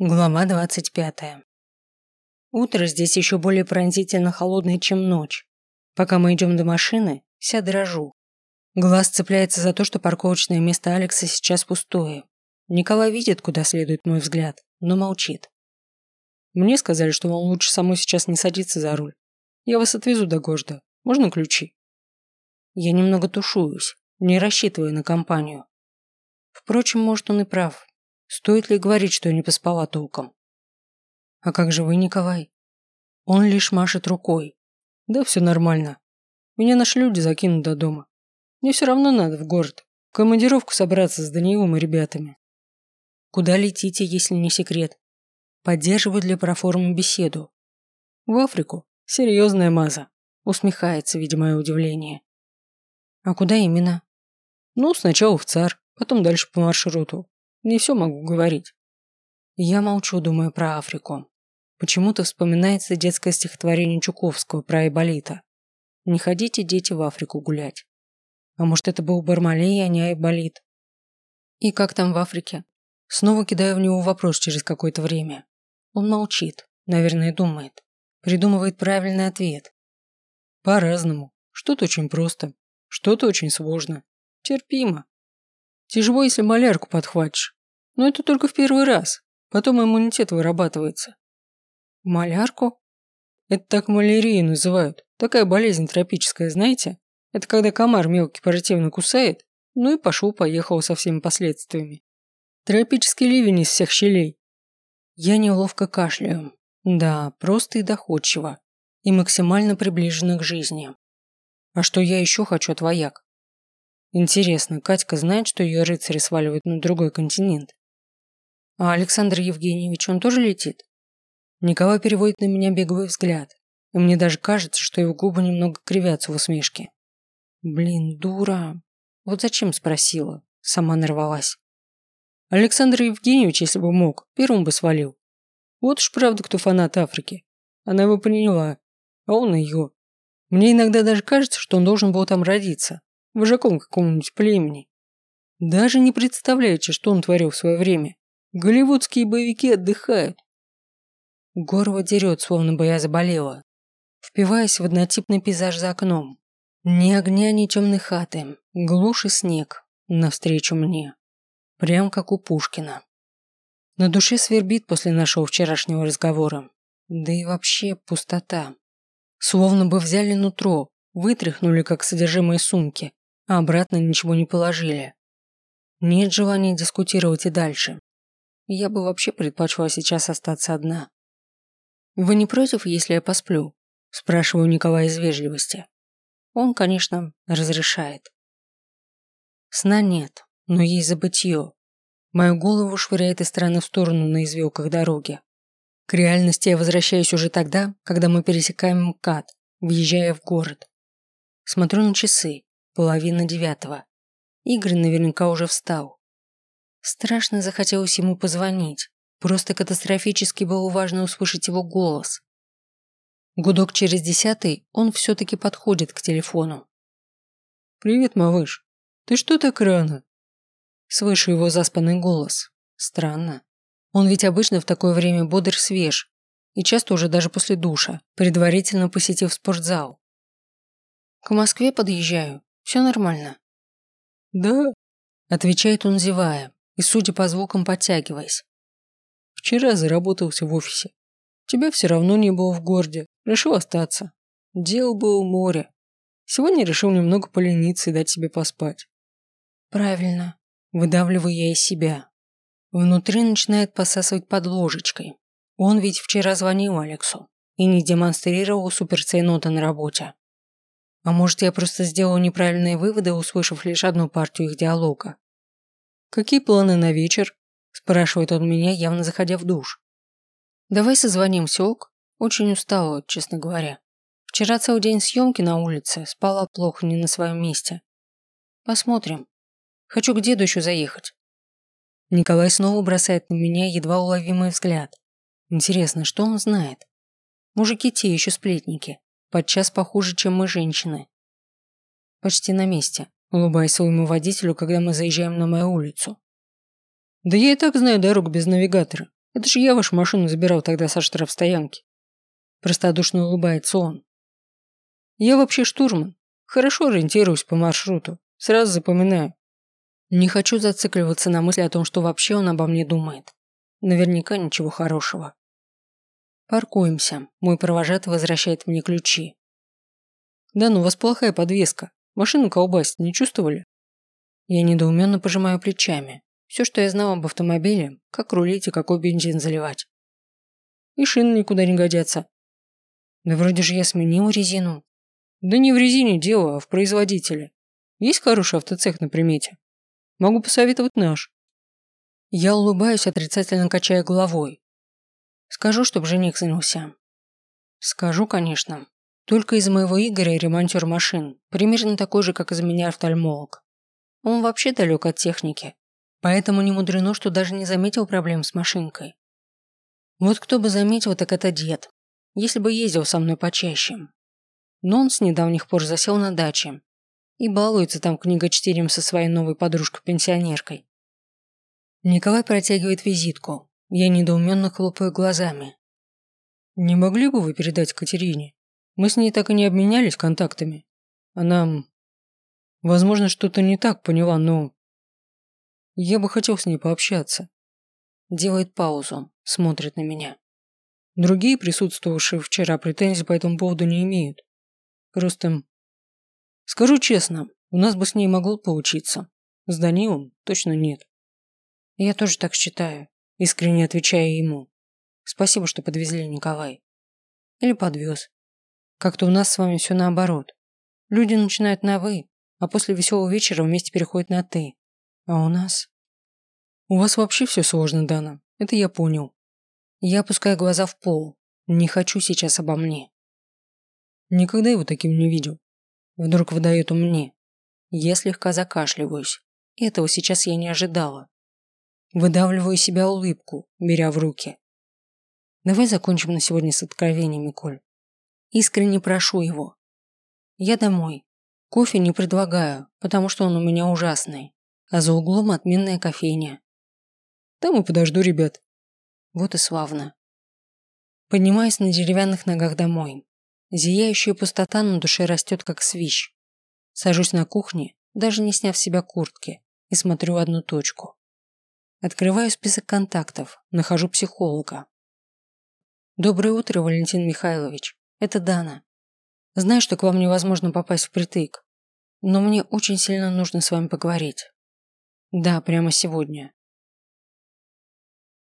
Глава 25. Утро здесь еще более пронзительно холодное, чем ночь. Пока мы идем до машины, вся дрожу. Глаз цепляется за то, что парковочное место Алекса сейчас пустое. Николай видит, куда следует мой взгляд, но молчит. Мне сказали, что вам лучше самой сейчас не садиться за руль. Я вас отвезу до города. Можно ключи? Я немного тушуюсь, не рассчитывая на компанию. Впрочем, может, он и прав. Стоит ли говорить, что я не поспала толком? А как же вы, Николай? Он лишь машет рукой. Да все нормально. Меня наши люди закинут до дома. Мне все равно надо в город. В командировку собраться с Даниилом и ребятами. Куда летите, если не секрет? Поддерживаю для проформы беседу. В Африку. Серьезная маза. Усмехается, видя мое удивление. А куда именно? Ну, сначала в ЦАР, потом дальше по маршруту. Не все могу говорить. Я молчу, думаю про Африку. Почему-то вспоминается детское стихотворение Чуковского про Айболита. Не ходите, дети, в Африку гулять. А может, это был Бармалей, а не Айболит? И как там в Африке? Снова кидаю в него вопрос через какое-то время. Он молчит, наверное, думает. Придумывает правильный ответ. По-разному. Что-то очень просто, что-то очень сложно. Терпимо. Тяжело, если малярку подхватишь. Но это только в первый раз. Потом иммунитет вырабатывается. Малярку? Это так малярию называют. Такая болезнь тропическая, знаете? Это когда комар мелкий противно кусает, ну и пошел-поехал со всеми последствиями. Тропический ливень из всех щелей. Я неловко кашляю. Да, просто и доходчиво. И максимально приближенно к жизни. А что я еще хочу от вояк? Интересно, Катька знает, что ее рыцари сваливают на другой континент? А Александр Евгеньевич, он тоже летит? Николай переводит на меня беговой взгляд, и мне даже кажется, что его губы немного кривятся в усмешке. Блин, дура. Вот зачем спросила? Сама нарвалась. Александр Евгеньевич, если бы мог, первым бы свалил. Вот уж правда, кто фанат Африки. Она его поняла, а он ее. Мне иногда даже кажется, что он должен был там родиться, вожаком какому-нибудь племени. Даже не представляете, что он творил в свое время. Голливудские боевики отдыхают. Горло дерет, словно бы я заболела. Впиваясь в однотипный пейзаж за окном. Ни огня, ни темной хаты. Глушь и снег. Навстречу мне. Прям как у Пушкина. На душе свербит после нашего вчерашнего разговора. Да и вообще пустота. Словно бы взяли нутро, вытряхнули как содержимое сумки, а обратно ничего не положили. Нет желания дискутировать и дальше. Я бы вообще предпочла сейчас остаться одна. «Вы не против, если я посплю?» – спрашиваю Николая из вежливости. Он, конечно, разрешает. Сна нет, но есть забытье. Мою голову швыряет из стороны в сторону на извилках дороги. К реальности я возвращаюсь уже тогда, когда мы пересекаем МКАД, въезжая в город. Смотрю на часы, половина девятого. Игорь наверняка уже встал. Страшно захотелось ему позвонить. Просто катастрофически было важно услышать его голос. Гудок через десятый, он все-таки подходит к телефону. «Привет, малыш. Ты что так рано?» Слышу его заспанный голос. Странно. Он ведь обычно в такое время бодр свеж. И часто уже даже после душа, предварительно посетив спортзал. «К Москве подъезжаю. Все нормально». «Да», – отвечает он, зевая и, судя по звукам, подтягиваясь. «Вчера заработался в офисе. Тебя все равно не было в городе. Решил остаться. Дел было море. Сегодня решил немного полениться и дать себе поспать». «Правильно. Выдавливаю я из себя. Внутри начинает посасывать под ложечкой. Он ведь вчера звонил Алексу и не демонстрировал суперцейнота на работе. А может, я просто сделал неправильные выводы, услышав лишь одну партию их диалога. «Какие планы на вечер?» – спрашивает он меня, явно заходя в душ. «Давай созвонимся, ок? Очень устала, честно говоря. Вчера целый день съемки на улице, спала плохо, не на своем месте. Посмотрим. Хочу к деду еще заехать». Николай снова бросает на меня едва уловимый взгляд. Интересно, что он знает? Мужики те еще сплетники, подчас похуже, чем мы, женщины. Почти на месте улыбаясь своему водителю, когда мы заезжаем на мою улицу. «Да я и так знаю дорогу без навигатора. Это же я вашу машину забирал тогда со штрафстоянки. Простодушно улыбается он. Я вообще штурман. Хорошо ориентируюсь по маршруту. Сразу запоминаю. Не хочу зацикливаться на мысли о том, что вообще он обо мне думает. Наверняка ничего хорошего. Паркуемся. Мой провожатый возвращает мне ключи. Да ну, у вас плохая подвеска. Машину колбасит, не чувствовали? Я недоуменно пожимаю плечами. Все, что я знал об автомобиле, как рулить и какой бензин заливать. И шины никуда не годятся. Да вроде же я сменил резину. Да не в резине дело, а в производителе. Есть хороший автоцех на примете? Могу посоветовать наш. Я улыбаюсь, отрицательно качая головой. Скажу, чтоб жених занялся. Скажу, конечно. Только из моего Игоря ремонтер машин, примерно такой же, как из меня офтальмолог. Он вообще далек от техники, поэтому не мудрено, что даже не заметил проблем с машинкой. Вот кто бы заметил, так это дед, если бы ездил со мной почаще. Но он с недавних пор засел на даче и балуется там книгочтением со своей новой подружкой-пенсионеркой. Николай протягивает визитку. Я недоуменно хлопаю глазами. «Не могли бы вы передать Катерине? Мы с ней так и не обменялись контактами. Она... Возможно, что-то не так поняла, но... Я бы хотел с ней пообщаться». Делает паузу, смотрит на меня. Другие присутствовавшие вчера претензий по этому поводу не имеют. Просто... Скажу честно, у нас бы с ней могло получиться. С Данилом точно нет. Я тоже так считаю, искренне отвечая ему. Спасибо, что подвезли, Николай. Или подвез. Как-то у нас с вами все наоборот. Люди начинают на «вы», а после веселого вечера вместе переходят на «ты». А у нас... У вас вообще все сложно, Дана. Это я понял. Я опускаю глаза в пол. Не хочу сейчас обо мне. Никогда его таким не видел. Вдруг выдает он мне. Я слегка закашливаюсь. Этого сейчас я не ожидала. Выдавливаю себя улыбку, беря в руки. Давай закончим на сегодня с откровениями, Коль. Искренне прошу его. Я домой. Кофе не предлагаю, потому что он у меня ужасный. А за углом отменная кофейня. Там и подожду ребят. Вот и славно. Поднимаюсь на деревянных ногах домой. Зияющая пустота на душе растет, как свищ. Сажусь на кухне, даже не сняв с себя куртки, и смотрю одну точку. Открываю список контактов, нахожу психолога. Доброе утро, Валентин Михайлович. Это Дана. Знаю, что к вам невозможно попасть впритык, но мне очень сильно нужно с вами поговорить. Да, прямо сегодня.